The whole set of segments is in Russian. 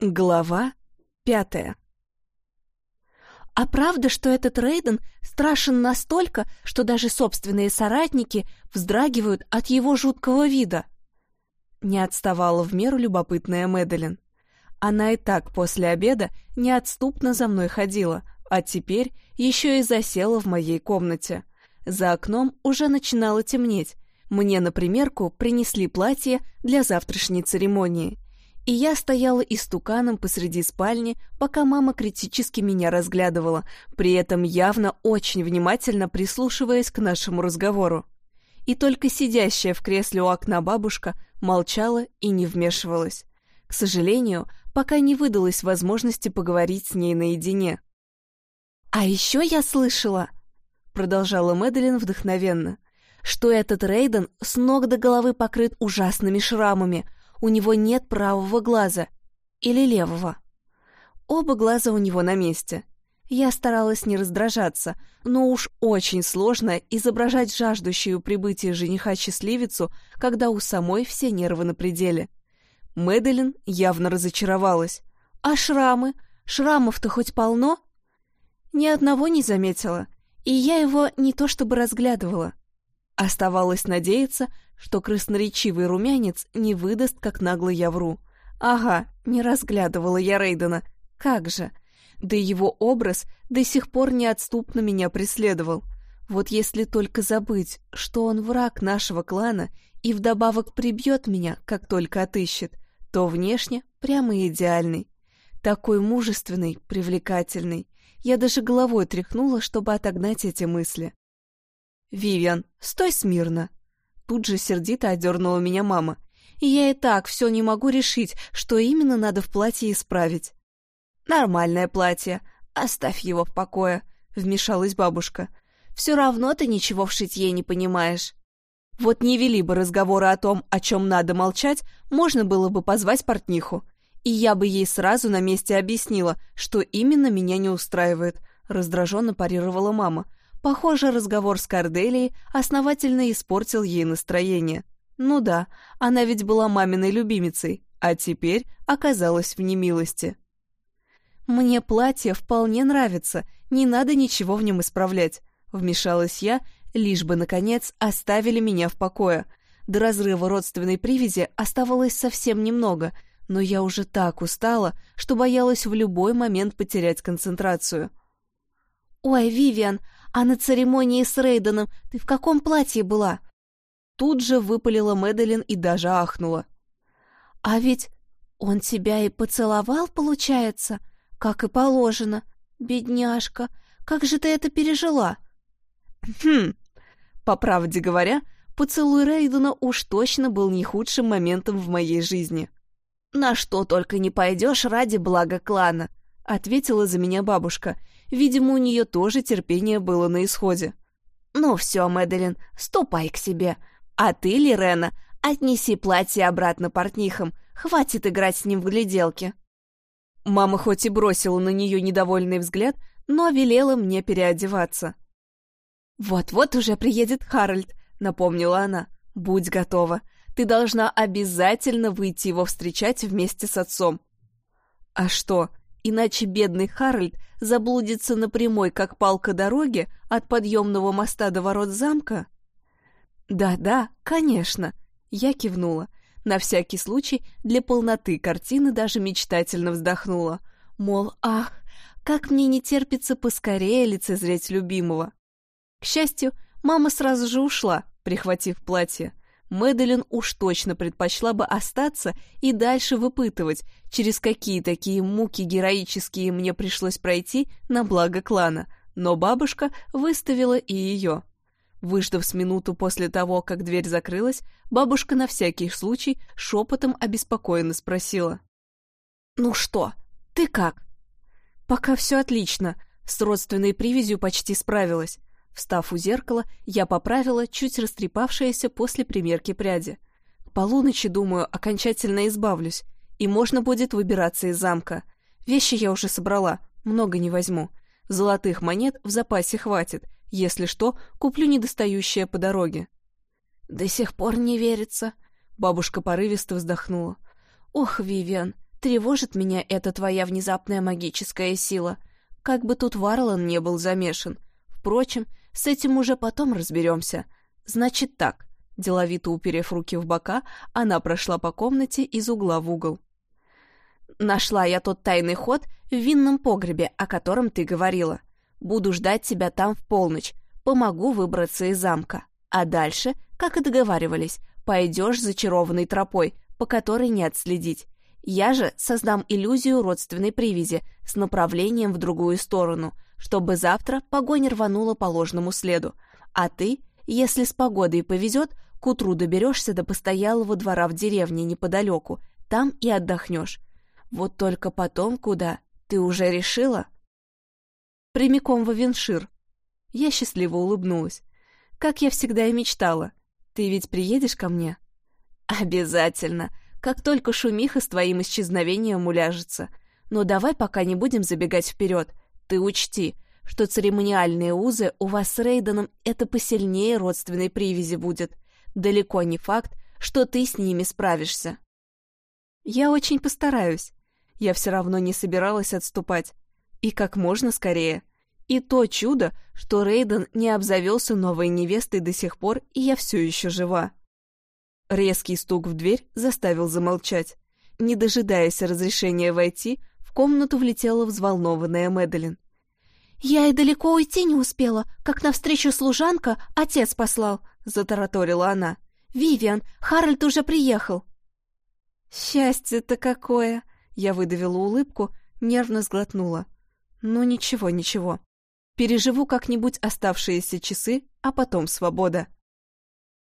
Глава пятая А правда, что этот Рейден страшен настолько, что даже собственные соратники вздрагивают от его жуткого вида? Не отставала в меру любопытная Мэдалин. Она и так после обеда неотступно за мной ходила, а теперь еще и засела в моей комнате. За окном уже начинало темнеть. Мне на примерку принесли платье для завтрашней церемонии. И я стояла истуканом посреди спальни, пока мама критически меня разглядывала, при этом явно очень внимательно прислушиваясь к нашему разговору. И только сидящая в кресле у окна бабушка молчала и не вмешивалась. К сожалению, пока не выдалось возможности поговорить с ней наедине. «А еще я слышала», — продолжала Мэдалин вдохновенно, «что этот Рейден с ног до головы покрыт ужасными шрамами, у него нет правого глаза. Или левого. Оба глаза у него на месте. Я старалась не раздражаться, но уж очень сложно изображать жаждущую прибытия жениха-счастливицу, когда у самой все нервы на пределе. Мэдалин явно разочаровалась. «А шрамы? Шрамов-то хоть полно?» Ни одного не заметила, и я его не то чтобы разглядывала. Оставалось надеяться, что красноречивый румянец не выдаст, как нагло я вру. Ага, не разглядывала я Рейдена. Как же? Да его образ до сих пор неотступно меня преследовал. Вот если только забыть, что он враг нашего клана и вдобавок прибьет меня, как только отыщет, то внешне прямо идеальный. Такой мужественный, привлекательный. Я даже головой тряхнула, чтобы отогнать эти мысли. «Вивиан, стой смирно!» Тут же сердито одернула меня мама. И я и так все не могу решить, что именно надо в платье исправить. «Нормальное платье. Оставь его в покое», — вмешалась бабушка. «Все равно ты ничего в шитье не понимаешь». Вот не вели бы разговоры о том, о чем надо молчать, можно было бы позвать портниху. И я бы ей сразу на месте объяснила, что именно меня не устраивает, раздраженно парировала мама. Похоже, разговор с Корделией основательно испортил ей настроение. Ну да, она ведь была маминой любимицей, а теперь оказалась в немилости. «Мне платье вполне нравится, не надо ничего в нем исправлять», — вмешалась я, лишь бы, наконец, оставили меня в покое. До разрыва родственной привязи оставалось совсем немного, но я уже так устала, что боялась в любой момент потерять концентрацию. «Ой, Вивиан, а на церемонии с Рейденом ты в каком платье была?» Тут же выпалила Мэдалин и даже ахнула. «А ведь он тебя и поцеловал, получается, как и положено. Бедняжка, как же ты это пережила?» «Хм, по правде говоря, поцелуй Рейдена уж точно был не худшим моментом в моей жизни. «На что только не пойдешь ради блага клана», — ответила за меня бабушка — Видимо, у нее тоже терпение было на исходе. «Ну все, Мэдалин, ступай к себе. А ты, Лирена, отнеси платье обратно портнихам. Хватит играть с ним в гляделки». Мама хоть и бросила на нее недовольный взгляд, но велела мне переодеваться. «Вот-вот уже приедет Харальд», — напомнила она. «Будь готова. Ты должна обязательно выйти его встречать вместе с отцом». «А что, иначе бедный Харальд заблудится на прямой, как палка дороги, от подъемного моста до ворот замка? Да-да, конечно, я кивнула. На всякий случай для полноты картины даже мечтательно вздохнула. Мол, ах, как мне не терпится поскорее лицезреть любимого. К счастью, мама сразу же ушла, прихватив платье. Мэдалин уж точно предпочла бы остаться и дальше выпытывать, через какие такие муки героические мне пришлось пройти на благо клана, но бабушка выставила и ее. Выждав с минуту после того, как дверь закрылась, бабушка на всякий случай шепотом обеспокоенно спросила. «Ну что, ты как?» «Пока все отлично, с родственной привязью почти справилась. Встав у зеркала, я поправила чуть растрепавшиеся после примерки пряди. К полуночи, думаю, окончательно избавлюсь, и можно будет выбираться из замка. Вещи я уже собрала, много не возьму. Золотых монет в запасе хватит, если что, куплю недостающее по дороге. До сих пор не верится. Бабушка порывисто вздохнула. Ох, Вивиан, Тревожит меня эта твоя внезапная магическая сила. Как бы тут Варлан не был замешан. Впрочем, с этим уже потом разберемся. Значит так, деловито уперев руки в бока, она прошла по комнате из угла в угол. Нашла я тот тайный ход в винном погребе, о котором ты говорила. Буду ждать тебя там в полночь. Помогу выбраться из замка. А дальше, как и договаривались, пойдешь зачарованной тропой, по которой не отследить. Я же создам иллюзию родственной привязи с направлением в другую сторону, чтобы завтра погонь рванула по ложному следу. А ты, если с погодой повезет, к утру доберешься до постоялого двора в деревне неподалеку, там и отдохнешь. Вот только потом куда? Ты уже решила? Прямиком в Авеншир. Я счастливо улыбнулась. Как я всегда и мечтала. Ты ведь приедешь ко мне? Обязательно как только шумиха с твоим исчезновением уляжется. Но давай пока не будем забегать вперед. Ты учти, что церемониальные узы у вас с Рейденом это посильнее родственной привязи будет. Далеко не факт, что ты с ними справишься. Я очень постараюсь. Я все равно не собиралась отступать. И как можно скорее. И то чудо, что Рейден не обзавелся новой невестой до сих пор, и я все еще жива. Резкий стук в дверь заставил замолчать. Не дожидаясь разрешения войти, комнату влетела взволнованная Мэдалин. «Я и далеко уйти не успела, как навстречу служанка отец послал», — затараторила она. «Вивиан, Харальд уже приехал». «Счастье-то какое!» — я выдавила улыбку, нервно сглотнула. «Ну ничего, ничего. Переживу как-нибудь оставшиеся часы, а потом свобода».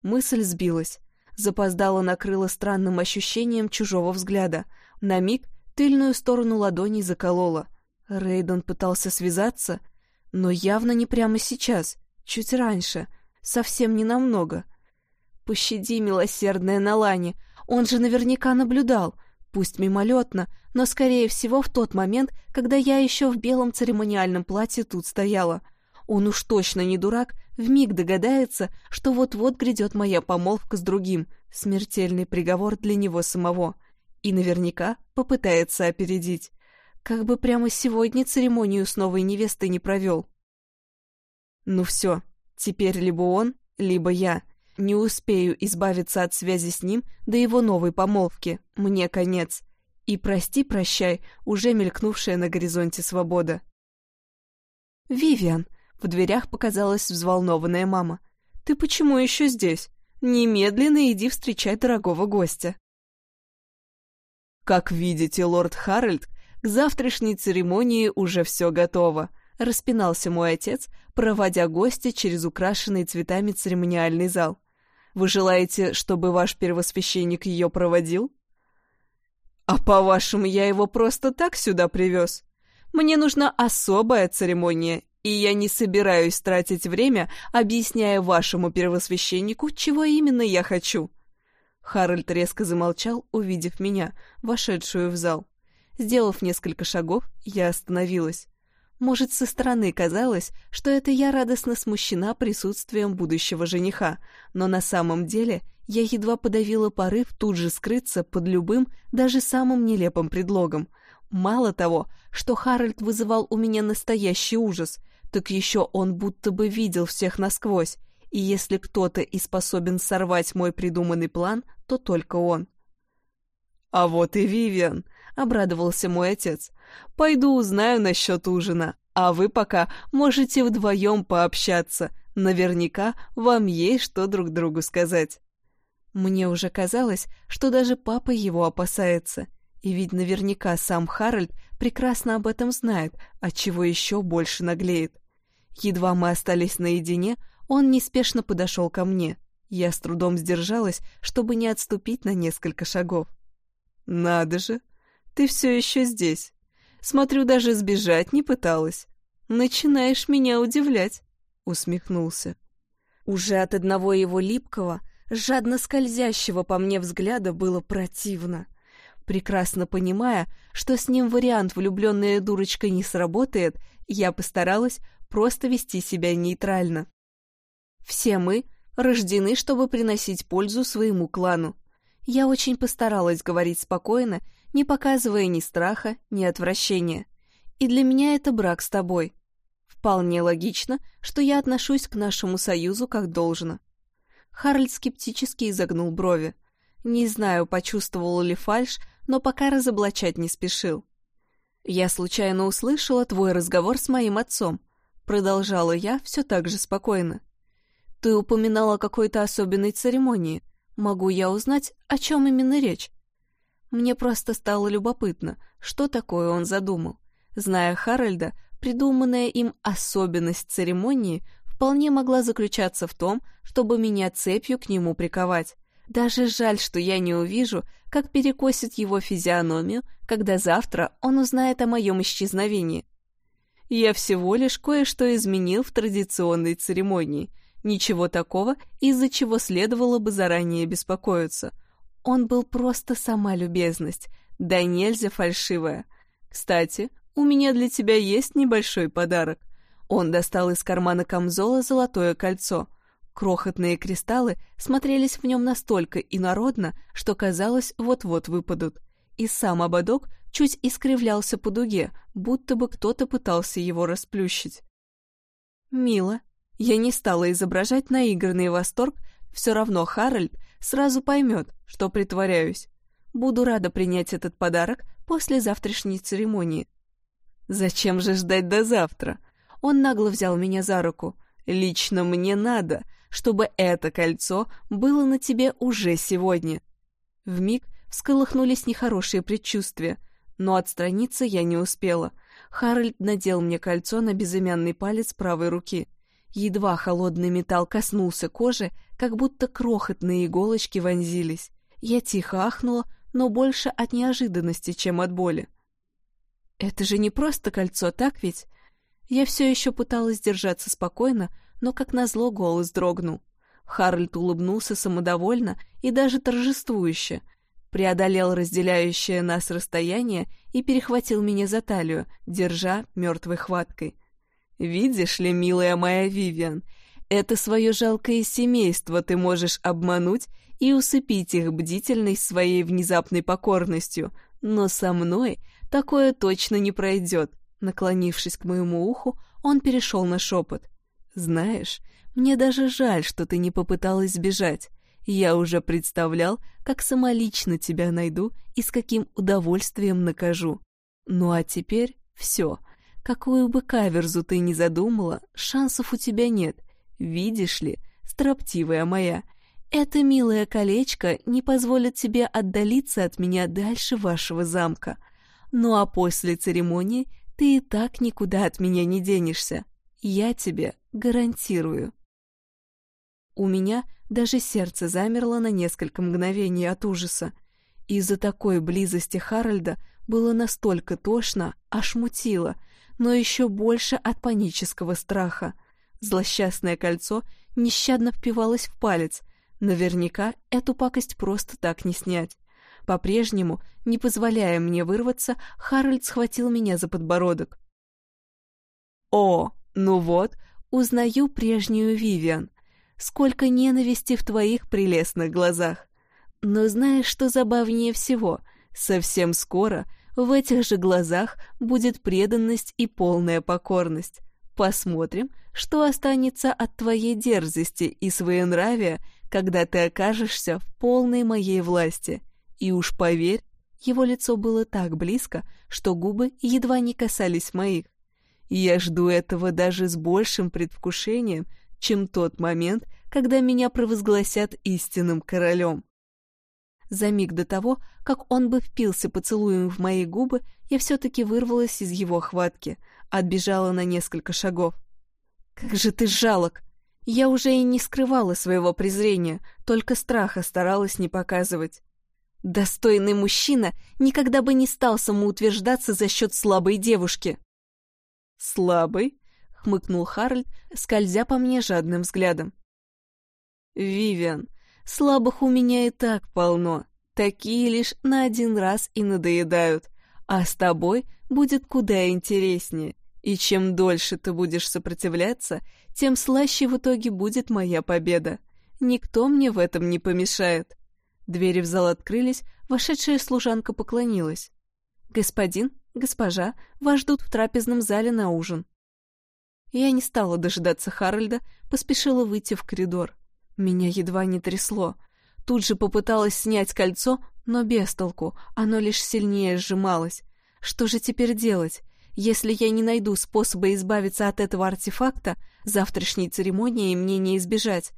Мысль сбилась запоздало накрыло странным ощущением чужого взгляда. На миг тыльную сторону ладони заколола. Рейден пытался связаться, но явно не прямо сейчас, чуть раньше, совсем не намного. «Пощади, милосердная Налани, он же наверняка наблюдал, пусть мимолетно, но, скорее всего, в тот момент, когда я еще в белом церемониальном платье тут стояла. Он уж точно не дурак вмиг догадается, что вот-вот грядет моя помолвка с другим, смертельный приговор для него самого, и наверняка попытается опередить. Как бы прямо сегодня церемонию с новой невестой не провел. Ну все, теперь либо он, либо я. Не успею избавиться от связи с ним до его новой помолвки. Мне конец. И прости-прощай, уже мелькнувшая на горизонте свобода. «Вивиан», в дверях показалась взволнованная мама. «Ты почему еще здесь? Немедленно иди встречать дорогого гостя». «Как видите, лорд Харальд, к завтрашней церемонии уже все готово», — распинался мой отец, проводя гостя через украшенный цветами церемониальный зал. «Вы желаете, чтобы ваш первосвященник ее проводил?» «А по-вашему, я его просто так сюда привез? Мне нужна особая церемония, и я не собираюсь тратить время, объясняя вашему первосвященнику, чего именно я хочу». Харальд резко замолчал, увидев меня, вошедшую в зал. Сделав несколько шагов, я остановилась. Может, со стороны казалось, что это я радостно смущена присутствием будущего жениха, но на самом деле я едва подавила порыв тут же скрыться под любым, даже самым нелепым предлогом. Мало того, что Харальд вызывал у меня настоящий ужас, так еще он будто бы видел всех насквозь, и если кто-то и способен сорвать мой придуманный план, то только он. «А вот и Вивиан», — обрадовался мой отец. «Пойду узнаю насчет ужина, а вы пока можете вдвоем пообщаться. Наверняка вам есть что друг другу сказать». Мне уже казалось, что даже папа его опасается. И ведь наверняка сам Харальд прекрасно об этом знает, отчего еще больше наглеет. Едва мы остались наедине, он неспешно подошел ко мне. Я с трудом сдержалась, чтобы не отступить на несколько шагов. «Надо же! Ты все еще здесь. Смотрю, даже сбежать не пыталась. Начинаешь меня удивлять», — усмехнулся. Уже от одного его липкого, жадно скользящего по мне взгляда было противно прекрасно понимая, что с ним вариант влюбленная дурочка не сработает, я постаралась просто вести себя нейтрально. Все мы рождены, чтобы приносить пользу своему клану. Я очень постаралась говорить спокойно, не показывая ни страха, ни отвращения. И для меня это брак с тобой. Вполне логично, что я отношусь к нашему союзу как должно. Харльд скептически изогнул брови. Не знаю, почувствовал ли фальш, но пока разоблачать не спешил. «Я случайно услышала твой разговор с моим отцом», — продолжала я все так же спокойно. «Ты упоминала о какой-то особенной церемонии. Могу я узнать, о чем именно речь?» Мне просто стало любопытно, что такое он задумал. Зная Харальда, придуманная им особенность церемонии вполне могла заключаться в том, чтобы меня цепью к нему приковать. Даже жаль, что я не увижу, как перекосит его физиономию, когда завтра он узнает о моем исчезновении. Я всего лишь кое-что изменил в традиционной церемонии. Ничего такого, из-за чего следовало бы заранее беспокоиться. Он был просто сама любезность, да нельзя фальшивая. Кстати, у меня для тебя есть небольшой подарок. Он достал из кармана камзола золотое кольцо. Крохотные кристаллы смотрелись в нем настолько инородно, что казалось, вот-вот выпадут. И сам ободок чуть искривлялся по дуге, будто бы кто-то пытался его расплющить. Мило. Я не стала изображать наигранный восторг, все равно Харальд сразу поймет, что притворяюсь. Буду рада принять этот подарок после завтрашней церемонии. Зачем же ждать до завтра? Он нагло взял меня за руку. Лично мне надо, чтобы это кольцо было на тебе уже сегодня. Вмиг всколыхнулись нехорошие предчувствия, но отстраниться я не успела. Харальд надел мне кольцо на безымянный палец правой руки. Едва холодный металл коснулся кожи, как будто крохотные иголочки вонзились. Я тихо ахнула, но больше от неожиданности, чем от боли. «Это же не просто кольцо, так ведь?» Я все еще пыталась держаться спокойно, но, как назло, голос дрогнул. Харальд улыбнулся самодовольно и даже торжествующе, преодолел разделяющее нас расстояние и перехватил меня за талию, держа мертвой хваткой. «Видишь ли, милая моя Вивиан, это свое жалкое семейство ты можешь обмануть и усыпить их бдительность своей внезапной покорностью, но со мной такое точно не пройдет. Наклонившись к моему уху, он перешел на шепот. «Знаешь, мне даже жаль, что ты не попыталась сбежать. Я уже представлял, как самолично тебя найду и с каким удовольствием накажу. Ну а теперь все. Какую бы каверзу ты ни задумала, шансов у тебя нет. Видишь ли, строптивая моя, это милое колечко не позволит тебе отдалиться от меня дальше вашего замка. Ну а после церемонии ты и так никуда от меня не денешься. Я тебе гарантирую. У меня даже сердце замерло на несколько мгновений от ужаса. Из-за такой близости Харальда было настолько тошно, аж мутило, но еще больше от панического страха. Злосчастное кольцо нещадно впивалось в палец. Наверняка эту пакость просто так не снять. По-прежнему, не позволяя мне вырваться, Харальд схватил меня за подбородок. «О, ну вот, узнаю прежнюю Вивиан. Сколько ненависти в твоих прелестных глазах. Но знаешь, что забавнее всего? Совсем скоро в этих же глазах будет преданность и полная покорность. Посмотрим, что останется от твоей дерзости и своенравия, когда ты окажешься в полной моей власти. И уж поверь, его лицо было так близко, что губы едва не касались моих. Я жду этого даже с большим предвкушением, чем тот момент, когда меня провозгласят истинным королем. За миг до того, как он бы впился поцелуем в мои губы, я все-таки вырвалась из его хватки, отбежала на несколько шагов. «Как же ты жалок!» Я уже и не скрывала своего презрения, только страха старалась не показывать. Достойный мужчина никогда бы не стал самоутверждаться за счет слабой девушки. «Слабый?» — хмыкнул Харльд, скользя по мне жадным взглядом. «Вивиан, слабых у меня и так полно. Такие лишь на один раз и надоедают. А с тобой будет куда интереснее. И чем дольше ты будешь сопротивляться, тем слаще в итоге будет моя победа. Никто мне в этом не помешает. Двери в зал открылись, вошедшая служанка поклонилась. «Господин, госпожа, вас ждут в трапезном зале на ужин». Я не стала дожидаться Харальда, поспешила выйти в коридор. Меня едва не трясло. Тут же попыталась снять кольцо, но без толку, оно лишь сильнее сжималось. Что же теперь делать? Если я не найду способа избавиться от этого артефакта, завтрашней церемонии мне не избежать.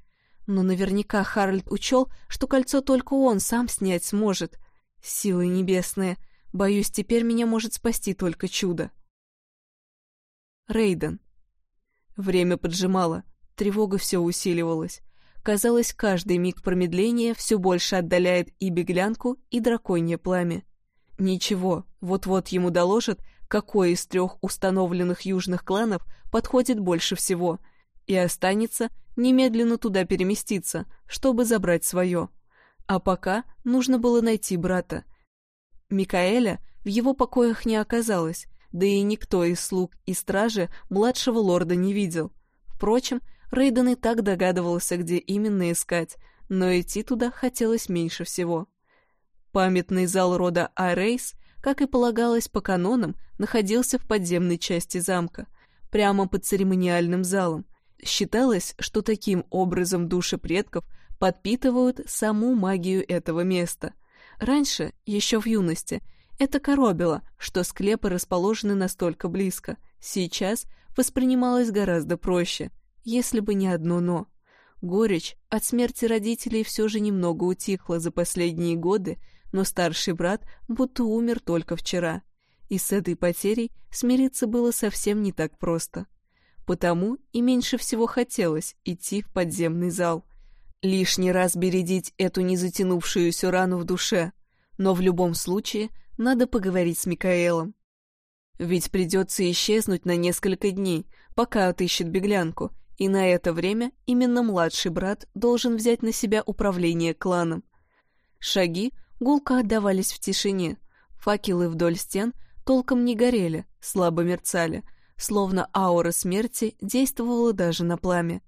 Но наверняка Харальд учел, что кольцо только он сам снять сможет. Силы небесные. Боюсь, теперь меня может спасти только чудо. Рейден. Время поджимало, тревога все усиливалась. Казалось, каждый миг промедления все больше отдаляет и беглянку, и драконье пламя. Ничего, вот-вот ему доложат, какой из трех установленных южных кланов подходит больше всего, и останется немедленно туда переместиться, чтобы забрать свое. А пока нужно было найти брата. Микаэля в его покоях не оказалось, да и никто из слуг и стражи младшего лорда не видел. Впрочем, Рейден и так догадывался, где именно искать, но идти туда хотелось меньше всего. Памятный зал рода Арейс как и полагалось по канонам, находился в подземной части замка, прямо под церемониальным залом. Считалось, что таким образом души предков подпитывают саму магию этого места. Раньше, еще в юности, это коробило, что склепы расположены настолько близко. Сейчас воспринималось гораздо проще, если бы не одно «но». Горечь от смерти родителей все же немного утихла за последние годы, но старший брат будто умер только вчера, и с этой потерей смириться было совсем не так просто. Потому и меньше всего хотелось идти в подземный зал. Лишний раз бередить эту незатянувшуюся рану в душе, но в любом случае надо поговорить с Микаэлом. Ведь придется исчезнуть на несколько дней, пока отыщет беглянку, и на это время именно младший брат должен взять на себя управление кланом. Шаги гулко отдавались в тишине. Факелы вдоль стен толком не горели, слабо мерцали, словно аура смерти действовала даже на пламя.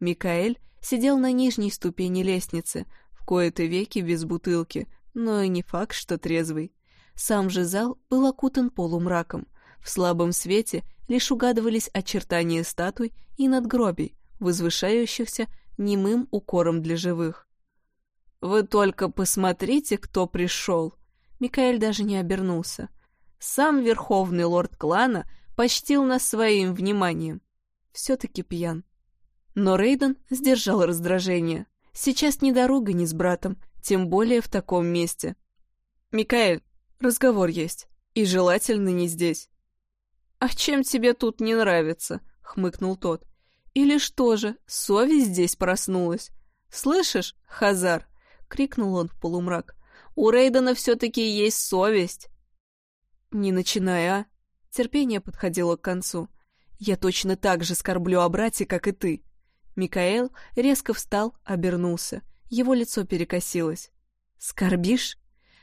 Микаэль сидел на нижней ступени лестницы, в кои-то веки без бутылки, но и не факт, что трезвый. Сам же зал был окутан полумраком. В слабом свете лишь угадывались очертания статуй и надгробий, возвышающихся немым укором для живых. «Вы только посмотрите, кто пришел!» Микаэль даже не обернулся. Сам верховный лорд клана почтил нас своим вниманием. Все-таки пьян. Но Рейден сдержал раздражение. Сейчас ни дорога, ни с братом, тем более в таком месте. «Микаэль, разговор есть. И желательно не здесь». «А чем тебе тут не нравится?» — хмыкнул тот. «Или что же, совесть здесь проснулась? Слышишь, Хазар, крикнул он в полумрак. «У Рейдена все-таки есть совесть!» «Не начинай, а!» Терпение подходило к концу. «Я точно так же скорблю о брате, как и ты!» Микаэл резко встал, обернулся. Его лицо перекосилось. «Скорбишь?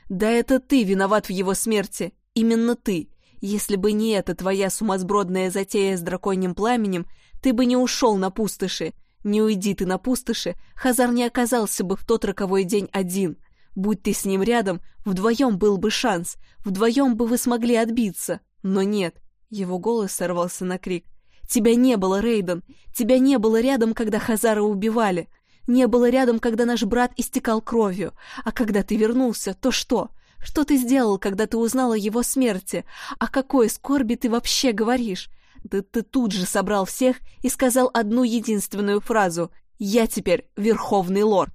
Да это ты виноват в его смерти! Именно ты! Если бы не эта твоя сумасбродная затея с драконьим пламенем, ты бы не ушел на пустоши, не уйди ты на пустоши, Хазар не оказался бы в тот роковой день один. Будь ты с ним рядом, вдвоем был бы шанс, вдвоем бы вы смогли отбиться. Но нет. Его голос сорвался на крик. Тебя не было, Рейден. Тебя не было рядом, когда Хазара убивали. Не было рядом, когда наш брат истекал кровью. А когда ты вернулся, то что? Что ты сделал, когда ты узнала о его смерти? О какой скорби ты вообще говоришь? Да ты тут же собрал всех и сказал одну единственную фразу «Я теперь Верховный Лорд».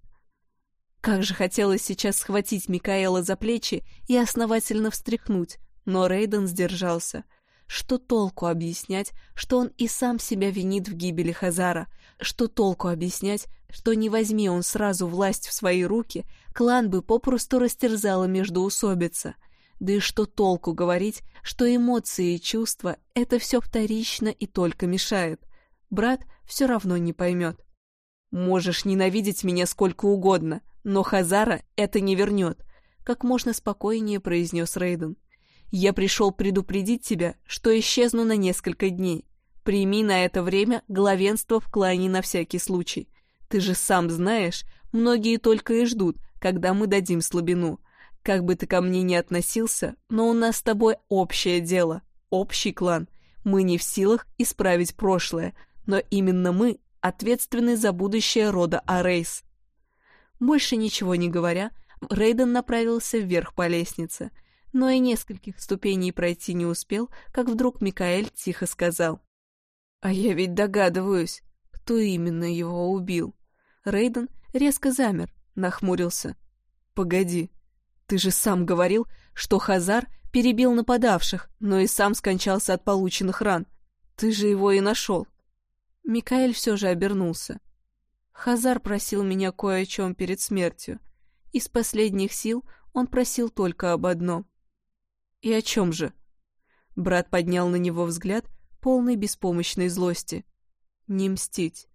Как же хотелось сейчас схватить Микаэла за плечи и основательно встряхнуть, но Рейден сдержался. Что толку объяснять, что он и сам себя винит в гибели Хазара? Что толку объяснять, что не возьми он сразу власть в свои руки, клан бы попросту растерзала междоусобица? Да и что толку говорить, что эмоции и чувства — это все вторично и только мешает. Брат все равно не поймет. «Можешь ненавидеть меня сколько угодно, но Хазара это не вернет», — как можно спокойнее произнес Рейден. «Я пришел предупредить тебя, что исчезну на несколько дней. Прими на это время главенство в клане на всякий случай. Ты же сам знаешь, многие только и ждут, когда мы дадим слабину. Как бы ты ко мне ни относился, но у нас с тобой общее дело, общий клан. Мы не в силах исправить прошлое, но именно мы ответственны за будущее рода Арейс. Больше ничего не говоря, Рейден направился вверх по лестнице, но и нескольких ступеней пройти не успел, как вдруг Микаэль тихо сказал. «А я ведь догадываюсь, кто именно его убил». Рейден резко замер, нахмурился. «Погоди, ты же сам говорил, что Хазар перебил нападавших, но и сам скончался от полученных ран. Ты же его и нашел». Микаэль все же обернулся. Хазар просил меня кое о чем перед смертью. Из последних сил он просил только об одном. «И о чем же?» Брат поднял на него взгляд, полный беспомощной злости. «Не мстить».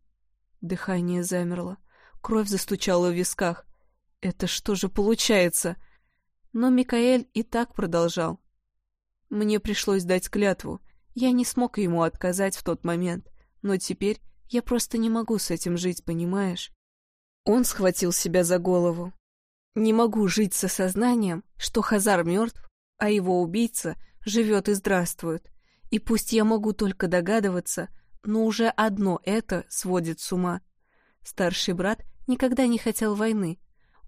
Дыхание замерло. Кровь застучала в висках. «Это что же получается?» Но Микаэль и так продолжал. Мне пришлось дать клятву. Я не смог ему отказать в тот момент. Но теперь я просто не могу с этим жить, понимаешь? Он схватил себя за голову. Не могу жить с осознанием, что Хазар мертв, а его убийца живет и здравствует. И пусть я могу только догадываться, но уже одно это сводит с ума. Старший брат никогда не хотел войны.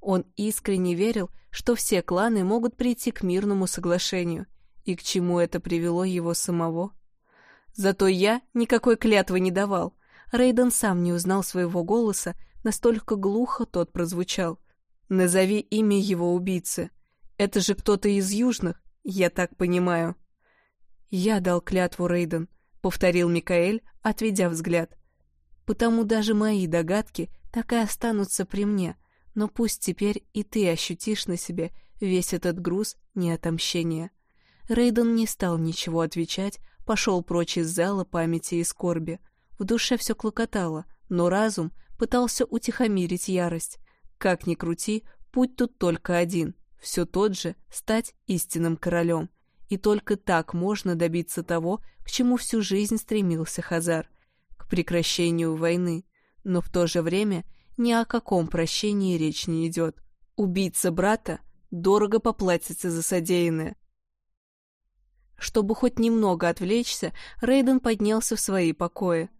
Он искренне верил, что все кланы могут прийти к мирному соглашению. И к чему это привело его самого? Зато я никакой клятвы не давал. Рейден сам не узнал своего голоса, настолько глухо тот прозвучал. «Назови имя его убийцы. Это же кто-то из южных, я так понимаю». «Я дал клятву, Рейден», — повторил Микаэль, отведя взгляд. «Потому даже мои догадки так и останутся при мне, но пусть теперь и ты ощутишь на себе весь этот груз неотомщения». Рейден не стал ничего отвечать, пошел прочь из зала памяти и скорби. В душе все клокотало, но разум пытался утихомирить ярость. Как ни крути, путь тут только один — все тот же — стать истинным королем. И только так можно добиться того, к чему всю жизнь стремился Хазар — к прекращению войны. Но в то же время ни о каком прощении речь не идет. Убийца брата дорого поплатится за содеянное. Чтобы хоть немного отвлечься, Рейден поднялся в свои покои.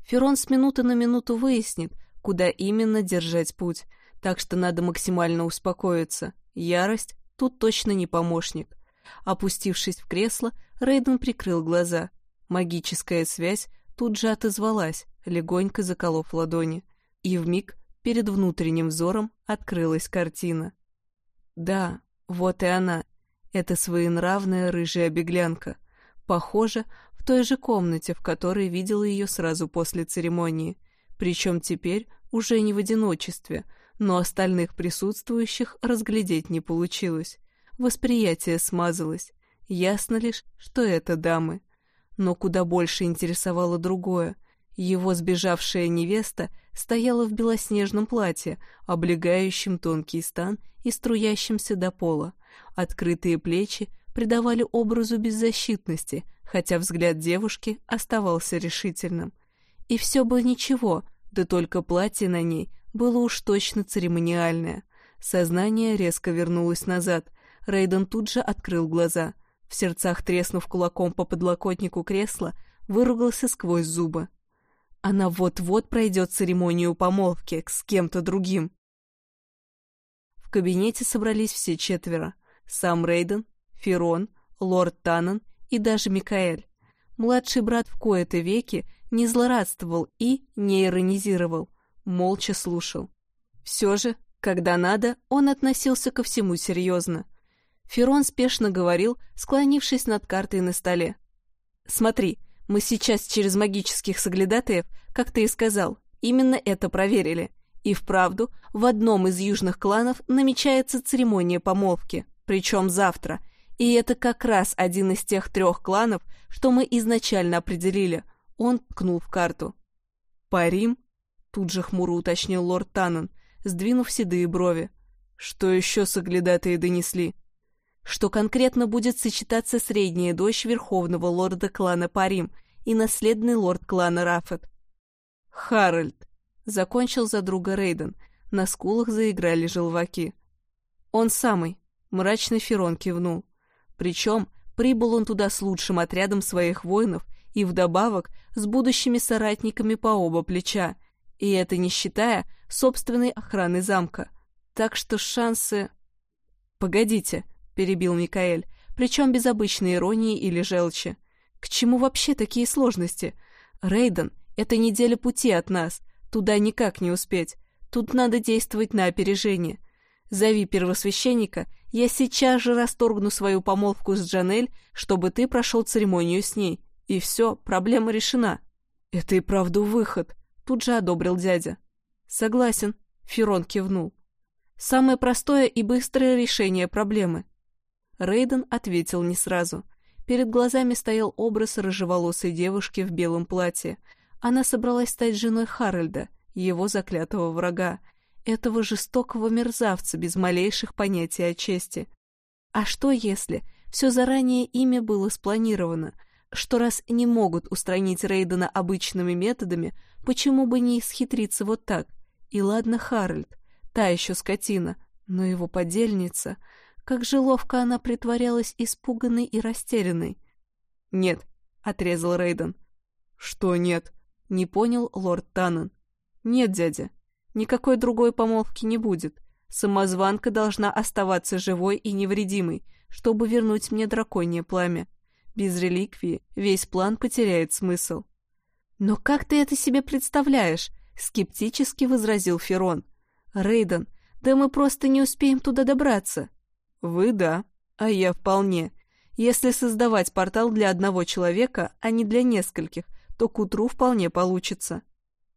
Ферон с минуты на минуту выяснит, куда именно держать путь, так что надо максимально успокоиться. Ярость тут точно не помощник. Опустившись в кресло, Рейден прикрыл глаза. Магическая связь тут же отозвалась, легонько заколов ладони. И вмиг перед внутренним взором открылась картина. Да, вот и она, это своенравная рыжая беглянка. Похоже, в той же комнате, в которой видел ее сразу после церемонии. Причем теперь уже не в одиночестве, но остальных присутствующих разглядеть не получилось. Восприятие смазалось. Ясно лишь, что это дамы. Но куда больше интересовало другое. Его сбежавшая невеста стояла в белоснежном платье, облегающем тонкий стан и струящимся до пола. Открытые плечи придавали образу беззащитности, хотя взгляд девушки оставался решительным. И все бы ничего, да только платье на ней было уж точно церемониальное. Сознание резко вернулось назад. Рейден тут же открыл глаза. В сердцах треснув кулаком по подлокотнику кресла, выругался сквозь зубы. Она вот-вот пройдет церемонию помолвки с кем-то другим. В кабинете собрались все четверо. Сам Рейден, Ферон, лорд Таннен и даже Микаэль. Младший брат в кои-то веки не злорадствовал и не иронизировал, молча слушал. Все же, когда надо, он относился ко всему серьезно. Ферон спешно говорил, склонившись над картой на столе. «Смотри, мы сейчас через магических соглядатаев, как ты и сказал, именно это проверили. И вправду, в одном из южных кланов намечается церемония помолвки причем завтра. И это как раз один из тех трех кланов, что мы изначально определили. Он ткнул в карту. «Парим?» — тут же хмуро уточнил лорд Таннен, сдвинув седые брови. «Что еще соглядатые донесли?» «Что конкретно будет сочетаться средняя дочь верховного лорда клана Парим и наследный лорд клана Рафет». «Харальд», — закончил за друга Рейден, На скулах заиграли желваки. «Он самый», — мрачный Ферон кивнул. Причем прибыл он туда с лучшим отрядом своих воинов и вдобавок с будущими соратниками по оба плеча, и это не считая собственной охраны замка. Так что шансы... «Погодите», — перебил Микаэль, причем без обычной иронии или желчи. «К чему вообще такие сложности? Рейден — это неделя пути от нас, туда никак не успеть. Тут надо действовать на опережение. Зови первосвященника, я сейчас же расторгну свою помолвку с Джанель, чтобы ты прошел церемонию с ней. И все, проблема решена. Это и правду выход, тут же одобрил дядя. Согласен, Ферон кивнул. Самое простое и быстрое решение проблемы. Рейден ответил не сразу. Перед глазами стоял образ рыжеволосой девушки в белом платье. Она собралась стать женой Харальда — его заклятого врага, этого жестокого мерзавца без малейших понятий о чести. А что если все заранее ими было спланировано, что раз не могут устранить Рейдена обычными методами, почему бы не исхитриться вот так? И ладно Харальд, та еще скотина, но его подельница... Как же ловко она притворялась испуганной и растерянной. «Нет», — отрезал Рейден. «Что нет?» — не понял лорд Таннен. «Нет, дядя, никакой другой помолвки не будет. Самозванка должна оставаться живой и невредимой, чтобы вернуть мне драконье пламя. Без реликвии весь план потеряет смысл». «Но как ты это себе представляешь?» — скептически возразил Ферон. «Рейден, да мы просто не успеем туда добраться». «Вы — да, а я вполне. Если создавать портал для одного человека, а не для нескольких, то к утру вполне получится».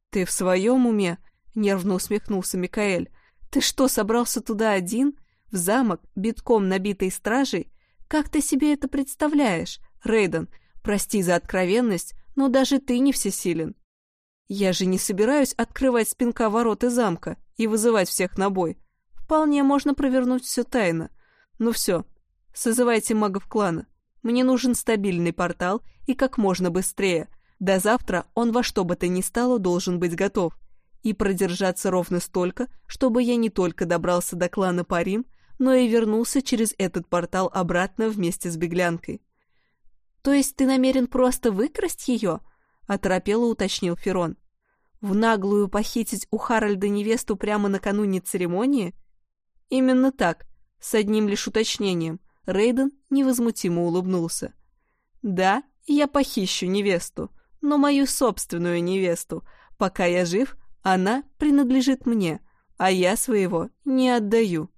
«Ты в своем уме?» — нервно усмехнулся Микаэль. «Ты что, собрался туда один? В замок, битком набитый стражей? Как ты себе это представляешь, Рейден? Прости за откровенность, но даже ты не всесилен. Я же не собираюсь открывать спинка ворот и замка и вызывать всех на бой. Вполне можно провернуть все тайно. Ну все, созывайте магов клана. Мне нужен стабильный портал и как можно быстрее — до завтра он во что бы то ни стало должен быть готов и продержаться ровно столько, чтобы я не только добрался до клана Парим, но и вернулся через этот портал обратно вместе с беглянкой. «То есть ты намерен просто выкрасть ее?» — оторопело уточнил Ферон. «В наглую похитить у Харальда невесту прямо накануне церемонии?» «Именно так, с одним лишь уточнением». Рейден невозмутимо улыбнулся. «Да, я похищу невесту, но мою собственную невесту. Пока я жив, она принадлежит мне, а я своего не отдаю.